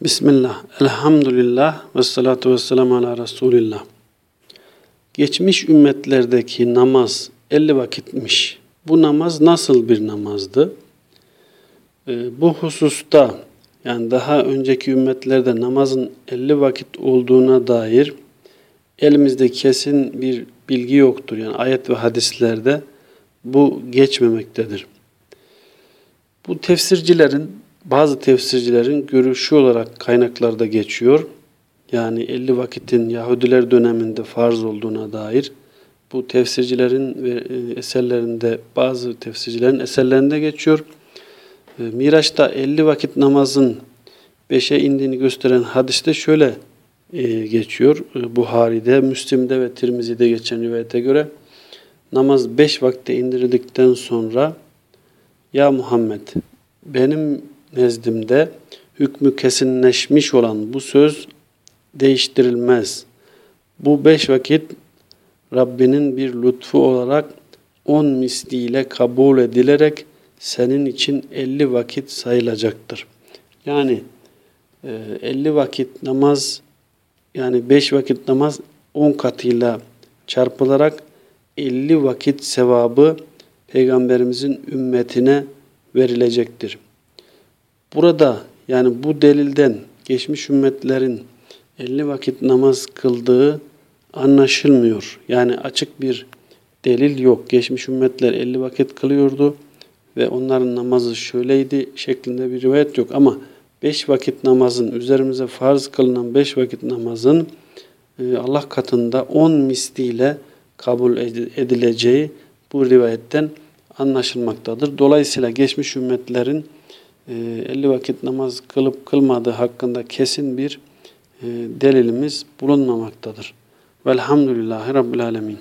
Bismillah, elhamdülillah ve salatu ve selamu ala Resulillah. Geçmiş ümmetlerdeki namaz 50 vakitmiş. Bu namaz nasıl bir namazdı? Ee, bu hususta yani daha önceki ümmetlerde namazın 50 vakit olduğuna dair elimizde kesin bir bilgi yoktur. Yani ayet ve hadislerde bu geçmemektedir. Bu tefsircilerin bazı tefsircilerin görüşü olarak kaynaklarda geçiyor. Yani 50 vakitin Yahudiler döneminde farz olduğuna dair bu tefsircilerin ve e, eserlerinde bazı tefsircilerin eserlerinde geçiyor. E, Miraç'ta 50 vakit namazın 5'e indiğini gösteren hadiste şöyle e, geçiyor. Buhari'de, Müslim'de ve Tirmizi'de geçen rivayete göre namaz 5 vakte indirildikten sonra Ya Muhammed benim nezdimde hükmü kesinleşmiş olan bu söz değiştirilmez. Bu beş vakit Rabbinin bir lütfu olarak on misliyle kabul edilerek senin için elli vakit sayılacaktır. Yani e, elli vakit namaz yani beş vakit namaz on katıyla çarpılarak elli vakit sevabı Peygamberimizin ümmetine verilecektir. Burada yani bu delilden geçmiş ümmetlerin 50 vakit namaz kıldığı anlaşılmıyor. Yani açık bir delil yok. Geçmiş ümmetler 50 vakit kılıyordu ve onların namazı şöyleydi şeklinde bir rivayet yok. Ama 5 vakit namazın, üzerimize farz kılınan 5 vakit namazın e, Allah katında 10 misliyle kabul edileceği bu rivayetten anlaşılmaktadır. Dolayısıyla geçmiş ümmetlerin 50 ee, vakit namaz kılıp kılmadığı hakkında kesin bir e, delilimiz bulunmamaktadır. Velhamdülillahi Rabbil Alemin.